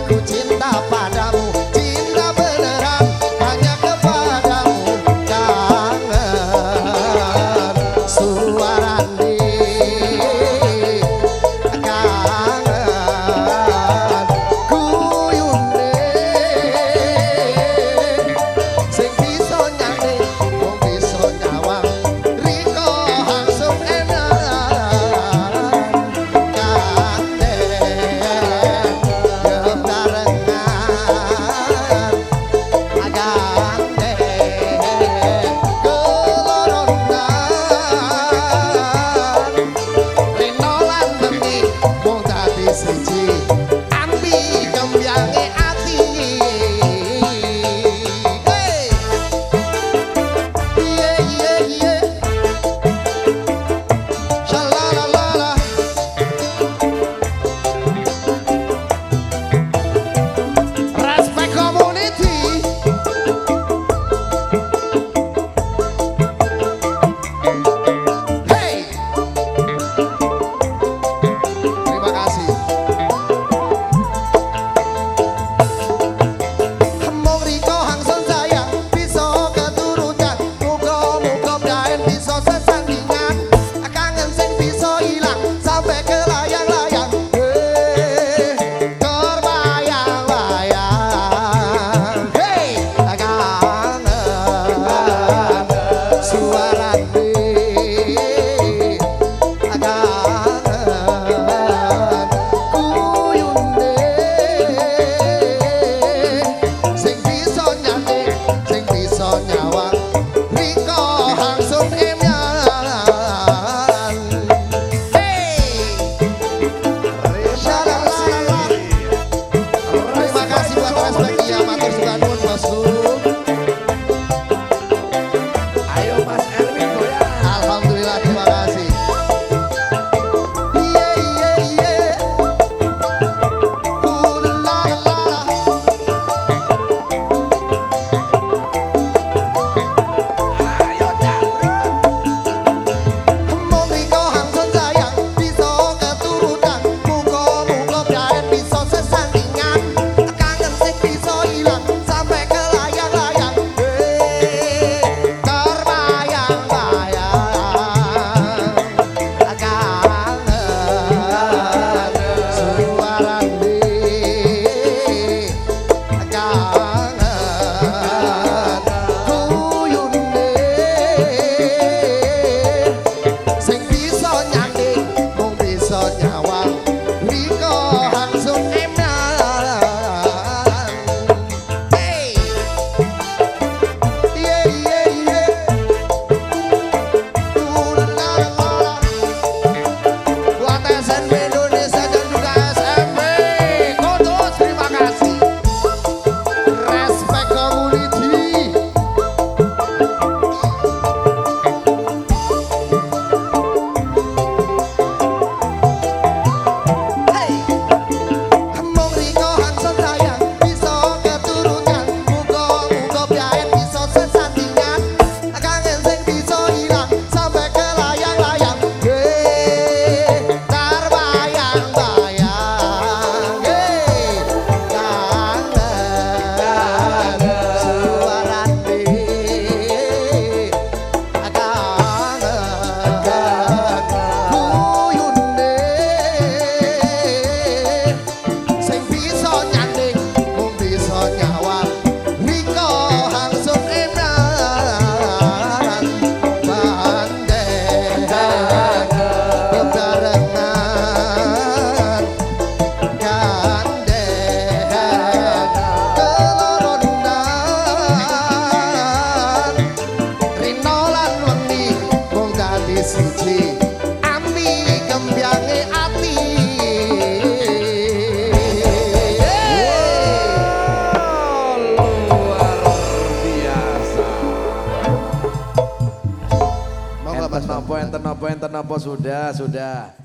aku cinta pada siji ambi kembyange luar biasa. Monggo Mas. Enten napa enten napa sudah sudah.